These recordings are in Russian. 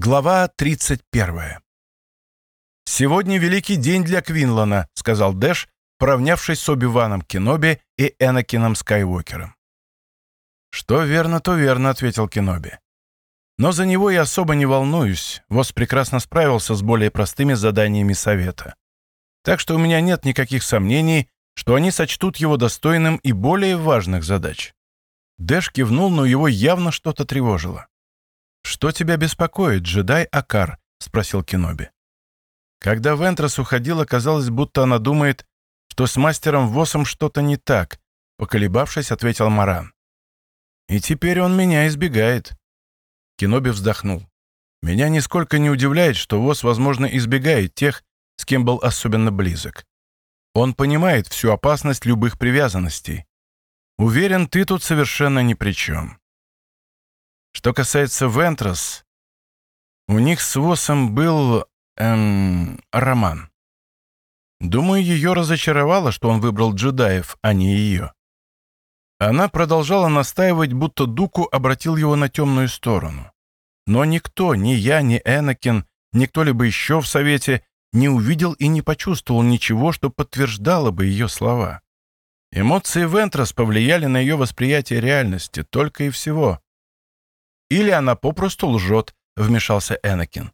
Глава 31. «Сегодня великий день для Квинлана», — сказал Дэш, поравнявшись с Оби-Ваном Кеноби и Энакином Скайуокером. «Что верно, то верно», — ответил Кеноби. «Но за него я особо не волнуюсь. Вос прекрасно справился с более простыми заданиями Совета. Так что у меня нет никаких сомнений, что они сочтут его достойным и более важных задач». Дэш кивнул, но его явно что-то тревожило. «Что тебя беспокоит, джедай Акар?» — спросил Кеноби. Когда Вентрас уходила, казалось, будто она думает, что с мастером Восом что-то не так, поколебавшись, ответил Маран. «И теперь он меня избегает». Кеноби вздохнул. «Меня нисколько не удивляет, что Вос, возможно, избегает тех, с кем был особенно близок. Он понимает всю опасность любых привязанностей. Уверен, ты тут совершенно ни при чем. Что касается Вентрос, у них с Восом был, эм, роман. Думаю, ее разочаровало, что он выбрал джедаев, а не ее. Она продолжала настаивать, будто Дуку обратил его на темную сторону. Но никто, ни я, ни Энакин, ни кто-либо еще в Совете не увидел и не почувствовал ничего, что подтверждало бы ее слова. Эмоции Вентрос повлияли на ее восприятие реальности, только и всего. Или она попросту лжет, вмешался Энакин.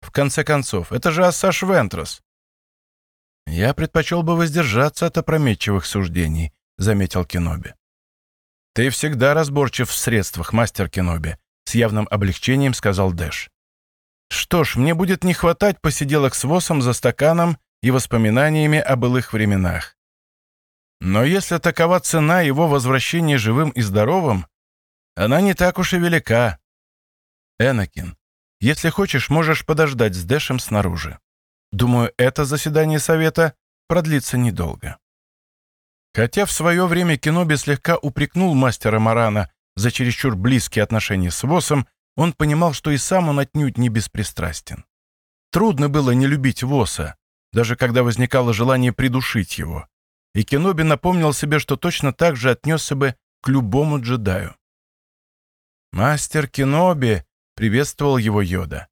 В конце концов, это же Ассаш Вентрос. Я предпочел бы воздержаться от опрометчивых суждений, заметил Кеноби. Ты всегда разборчив в средствах, мастер Кеноби, с явным облегчением сказал Дэш. Что ж, мне будет не хватать посиделок с Восом за стаканом и воспоминаниями о былых временах. Но если такова цена его возвращения живым и здоровым, она не так уж и велика. Энакин, если хочешь, можешь подождать с Дэшем снаружи. Думаю, это заседание совета продлится недолго. Хотя в свое время Кеноби слегка упрекнул мастера Марана за чересчур близкие отношения с Восом, он понимал, что и сам он отнюдь не беспристрастен. Трудно было не любить Воса, даже когда возникало желание придушить его. И Кеноби напомнил себе, что точно так же отнесся бы к любому джедаю. «Мастер Кеноби!» — приветствовал его Йода.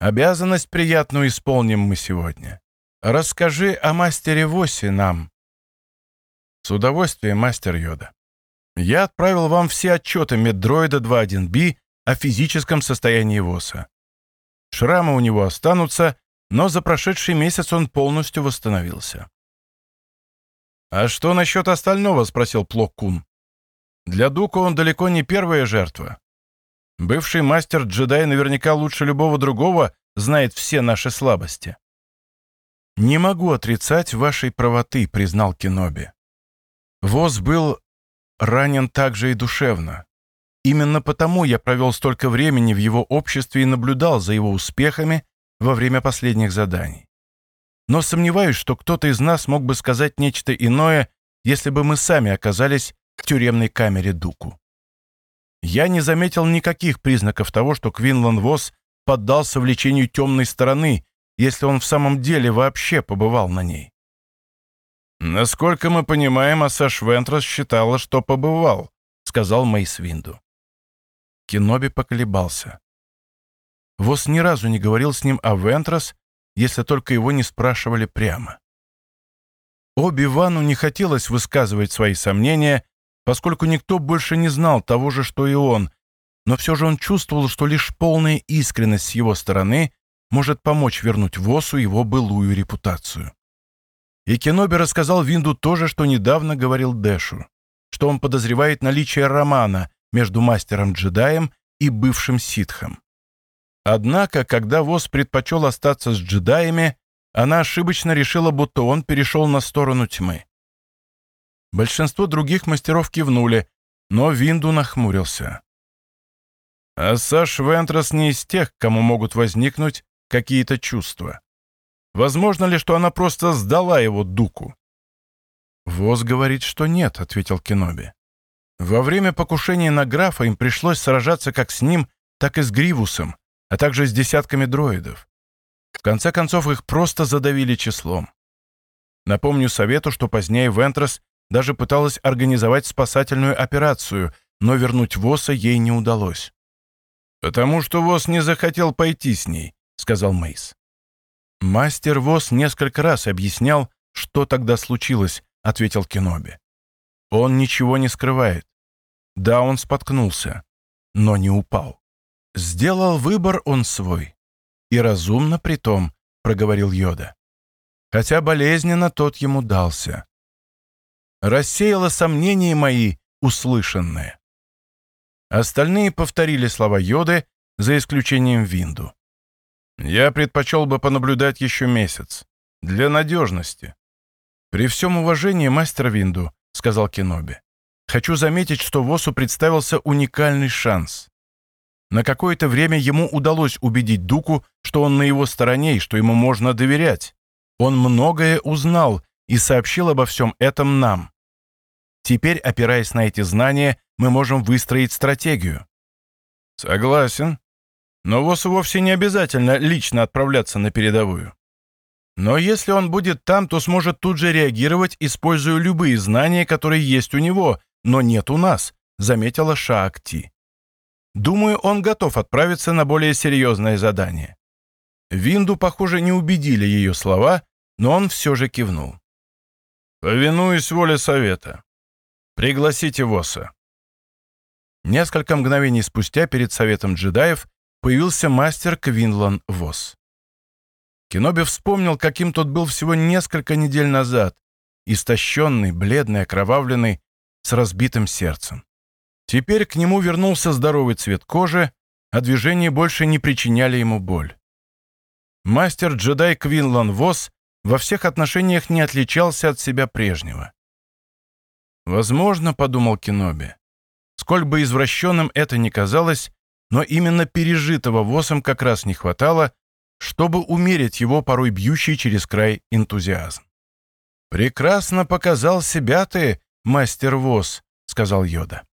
«Обязанность приятную исполним мы сегодня. Расскажи о мастере Восе нам». «С удовольствием, мастер Йода. Я отправил вам все отчеты меддроида 2.1b о физическом состоянии Воса. Шрамы у него останутся, но за прошедший месяц он полностью восстановился». «А что насчет остального?» — спросил Плок Кун. «Для Дука он далеко не первая жертва. Бывший мастер-джедай наверняка лучше любого другого знает все наши слабости. «Не могу отрицать вашей правоты», — признал Кеноби. Воз был ранен также и душевно. Именно потому я провел столько времени в его обществе и наблюдал за его успехами во время последних заданий. Но сомневаюсь, что кто-то из нас мог бы сказать нечто иное, если бы мы сами оказались в тюремной камере Дуку. Я не заметил никаких признаков того, что Квинлан Восс поддался влечению темной стороны, если он в самом деле вообще побывал на ней. «Насколько мы понимаем, Асаш Вентрос считала, что побывал», — сказал Мейс Винду. Кеноби поколебался. Восс ни разу не говорил с ним о Вентрос, если только его не спрашивали прямо. Оби-Вану не хотелось высказывать свои сомнения, поскольку никто больше не знал того же, что и он, но все же он чувствовал, что лишь полная искренность с его стороны может помочь вернуть Восу его былую репутацию. И Кеноби рассказал Винду то же, что недавно говорил Дэшу, что он подозревает наличие романа между мастером-джедаем и бывшим ситхом. Однако, когда Вос предпочел остаться с джедаями, она ошибочно решила, будто он перешел на сторону тьмы. Большинство других мастеров кивнули, но Винду нахмурился. А Саш Вентрос не из тех, кому могут возникнуть какие-то чувства. Возможно ли, что она просто сдала его дуку? «Воз говорит, что нет», — ответил Кеноби. «Во время покушения на графа им пришлось сражаться как с ним, так и с Гривусом, а также с десятками дроидов. В конце концов, их просто задавили числом. Напомню совету, что позднее Вентрос даже пыталась организовать спасательную операцию, но вернуть Воса ей не удалось. «Потому что Вос не захотел пойти с ней», — сказал Мейс. «Мастер Вос несколько раз объяснял, что тогда случилось», — ответил Кеноби. «Он ничего не скрывает. Да, он споткнулся, но не упал. Сделал выбор он свой. И разумно при том, проговорил Йода. Хотя болезненно тот ему дался. Рассеяло сомнения мои услышанные. Остальные повторили слова Йоды, за исключением Винду. Я предпочел бы понаблюдать еще месяц. Для надежности. При всем уважении, мастер Винду, сказал Кеноби, хочу заметить, что Восу представился уникальный шанс. На какое-то время ему удалось убедить Дуку, что он на его стороне и что ему можно доверять. Он многое узнал и сообщил обо всем этом нам. Теперь, опираясь на эти знания, мы можем выстроить стратегию. Согласен. Но ВОСу вовсе не обязательно лично отправляться на передовую. Но если он будет там, то сможет тут же реагировать, используя любые знания, которые есть у него, но нет у нас, заметила Шаакти. Думаю, он готов отправиться на более серьезное задание. Винду, похоже, не убедили ее слова, но он все же кивнул. «Повинуюсь воле совета. Пригласите Воса». Несколько мгновений спустя перед советом джедаев появился мастер Квинлан Вос. Кеноби вспомнил, каким тот был всего несколько недель назад, истощенный, бледный, окровавленный, с разбитым сердцем. Теперь к нему вернулся здоровый цвет кожи, а движения больше не причиняли ему боль. Мастер-джедай Квинлан Вос во всех отношениях не отличался от себя прежнего. «Возможно, — подумал Кеноби, — сколь бы извращенным это ни казалось, но именно пережитого ВОСом как раз не хватало, чтобы умерить его порой бьющий через край энтузиазм. «Прекрасно показал себя ты, мастер ВОЗ», — сказал Йода.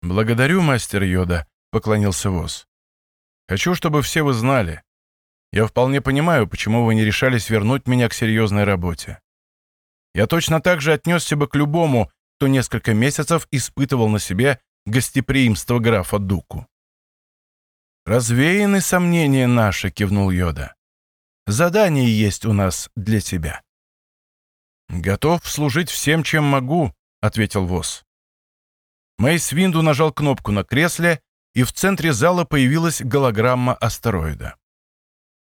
«Благодарю, мастер Йода», — поклонился ВОЗ. «Хочу, чтобы все вы знали. Я вполне понимаю, почему вы не решались вернуть меня к серьезной работе. Я точно так же отнесся бы к любому, кто несколько месяцев испытывал на себе гостеприимство графа Дуку. «Развеяны сомнения наши», — кивнул Йода. «Задание есть у нас для тебя». «Готов служить всем, чем могу», — ответил Вос. Мейс Винду нажал кнопку на кресле, и в центре зала появилась голограмма астероида.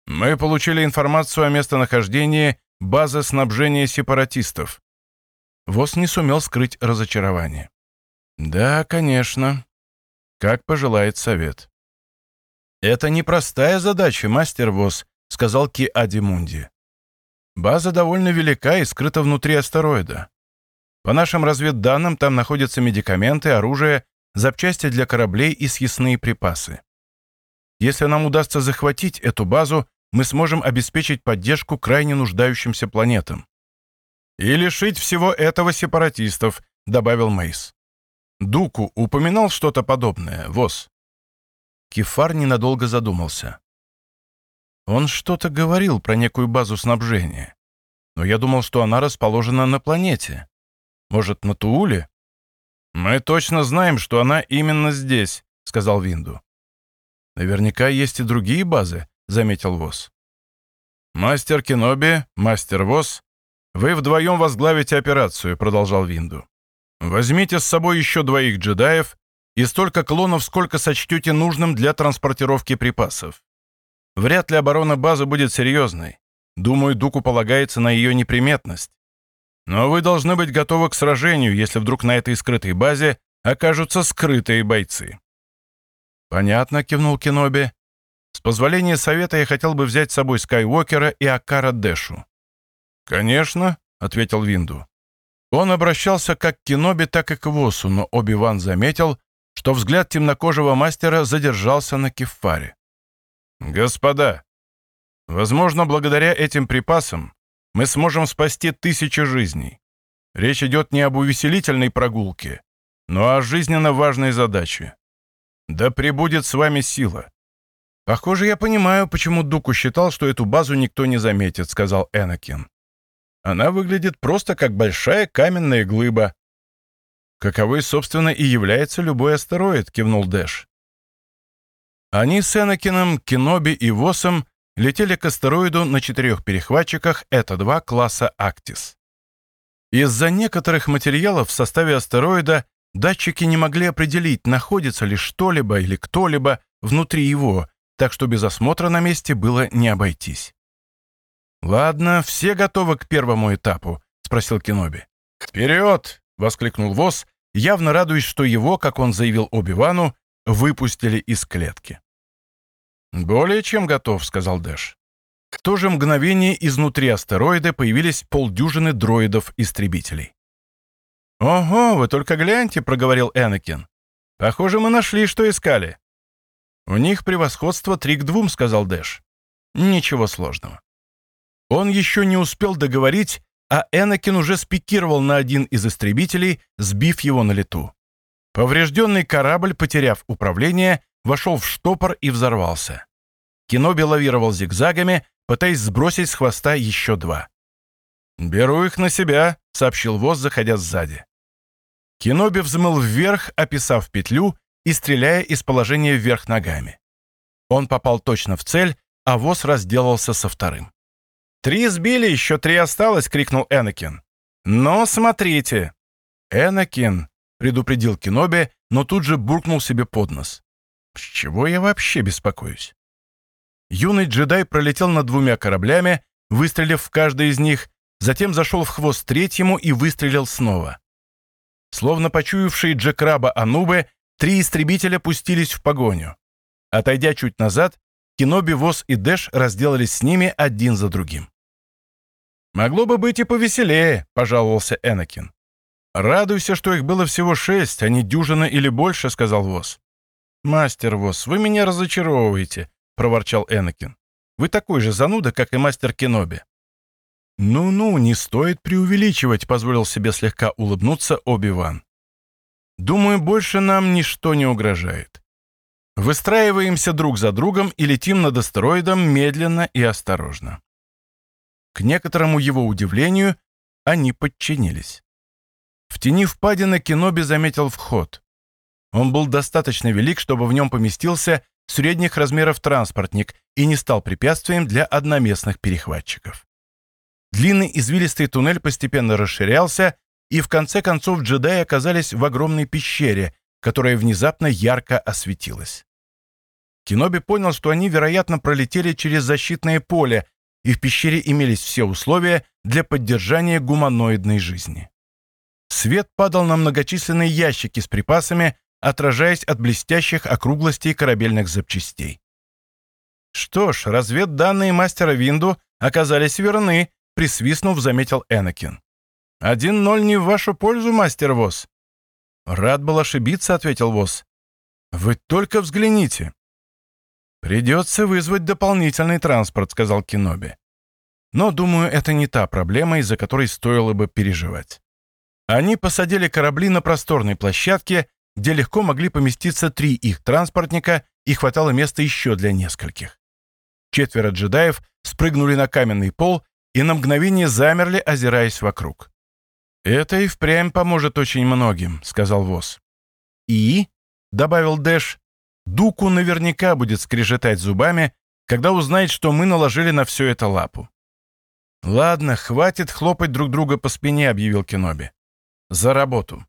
«Мы получили информацию о местонахождении базы снабжения сепаратистов». Вос не сумел скрыть разочарование. «Да, конечно. Как пожелает совет». «Это непростая задача, мастер ВОЗ», — сказал Ки Адимунди. «База довольно велика и скрыта внутри астероида. По нашим разведданным, там находятся медикаменты, оружие, запчасти для кораблей и съестные припасы. Если нам удастся захватить эту базу, мы сможем обеспечить поддержку крайне нуждающимся планетам. «И лишить всего этого сепаратистов», — добавил Мейс. «Дуку упоминал что-то подобное, ВОЗ?» Кефар ненадолго задумался. Он что-то говорил про некую базу снабжения. Но я думал, что она расположена на планете. Может, на Тууле? Мы точно знаем, что она именно здесь, сказал Винду. Наверняка есть и другие базы, заметил Вос. Мастер Кеноби, мастер Вос, вы вдвоем возглавите операцию, продолжал Винду. Возьмите с собой еще двоих джедаев и столько клонов, сколько сочтете нужным для транспортировки припасов. Вряд ли оборона базы будет серьезной. Думаю, Дуку полагается на ее неприметность. Но вы должны быть готовы к сражению, если вдруг на этой скрытой базе окажутся скрытые бойцы». «Понятно», — кивнул Кеноби. «С позволения совета я хотел бы взять с собой Скайуокера и Акара Дэшу». «Конечно», — ответил Винду. Он обращался как к Кеноби, так и к Восу, но Оби-Ван заметил, что взгляд темнокожего мастера задержался на Кефаре. «Господа, возможно, благодаря этим припасам мы сможем спасти тысячи жизней. Речь идет не об увеселительной прогулке, но о жизненно важной задаче. Да пребудет с вами сила». «Похоже, я понимаю, почему Дуку считал, что эту базу никто не заметит», — сказал Энакин. «Она выглядит просто как большая каменная глыба, «Каковой, собственно, и является любой астероид», — кивнул Дэш. Они с Энакином, Кеноби и Восом летели к астероиду на четырех перехватчиках Эта-2 класса «Актис». Из-за некоторых материалов в составе астероида датчики не могли определить, находится ли что-либо или кто-либо внутри его, так что без осмотра на месте было не обойтись. «Ладно, все готовы к первому этапу?» — спросил Кеноби. «Вперед!» — воскликнул Вос, явно радуясь, что его, как он заявил Оби-Вану, выпустили из клетки. «Более чем готов», — сказал Дэш. В то же мгновение изнутри астероида появились полдюжины дроидов-истребителей. «Ого, вы только гляньте», — проговорил Энакин. «Похоже, мы нашли, что искали». «У них превосходство три к двум», — сказал Дэш. «Ничего сложного». Он еще не успел договорить, а Энакин уже спикировал на один из истребителей, сбив его на лету. Поврежденный корабль, потеряв управление, вошел в штопор и взорвался. Киноби лавировал зигзагами, пытаясь сбросить с хвоста еще два. «Беру их на себя», — сообщил Воз, заходя сзади. Киноби взмыл вверх, описав петлю и стреляя из положения вверх ногами. Он попал точно в цель, а Воз разделался со вторым. «Три сбили, еще три осталось!» — крикнул Энакин. «Но смотрите!» «Энакин!» — предупредил Киноби, но тут же буркнул себе под нос. «С чего я вообще беспокоюсь?» Юный джедай пролетел над двумя кораблями, выстрелив в каждый из них, затем зашел в хвост третьему и выстрелил снова. Словно почуявшие Джекраба Анубы, три истребителя пустились в погоню. Отойдя чуть назад, Киноби, Вос и Дэш разделались с ними один за другим. «Могло бы быть и повеселее», — пожаловался Энакин. «Радуйся, что их было всего шесть, а не дюжина или больше», — сказал Вос. «Мастер Вос, вы меня разочаровываете», — проворчал Энакин. «Вы такой же зануда, как и мастер Киноби». «Ну-ну, не стоит преувеличивать», — позволил себе слегка улыбнуться Оби-Ван. «Думаю, больше нам ничто не угрожает. Выстраиваемся друг за другом и летим над астероидом медленно и осторожно. К некоторому его удивлению, они подчинились. В тени впадины Кеноби заметил вход. Он был достаточно велик, чтобы в нем поместился средних размеров транспортник и не стал препятствием для одноместных перехватчиков. Длинный извилистый туннель постепенно расширялся, и в конце концов джедаи оказались в огромной пещере, которая внезапно ярко осветилась. Киноби понял, что они, вероятно, пролетели через защитное поле, и в пещере имелись все условия для поддержания гуманоидной жизни. Свет падал на многочисленные ящики с припасами, отражаясь от блестящих округлостей корабельных запчастей. «Что ж, разведданные мастера Винду оказались верны», присвистнув, заметил Энакин. «Один ноль не в вашу пользу, мастер Вос». «Рад был ошибиться», — ответил Вос. «Вы только взгляните. «Придется вызвать дополнительный транспорт», — сказал Киноби. «Но, думаю, это не та проблема, из-за которой стоило бы переживать». Они посадили корабли на просторной площадке, где легко могли поместиться три их транспортника и хватало места еще для нескольких. Четверо джедаев спрыгнули на каменный пол и на мгновение замерли, озираясь вокруг. «Это и впрямь поможет очень многим», — сказал Вос. «И?» — добавил Дэш. Дуку наверняка будет скрежетать зубами, когда узнает, что мы наложили на все это лапу. «Ладно, хватит хлопать друг друга по спине», — объявил Кеноби. «За работу».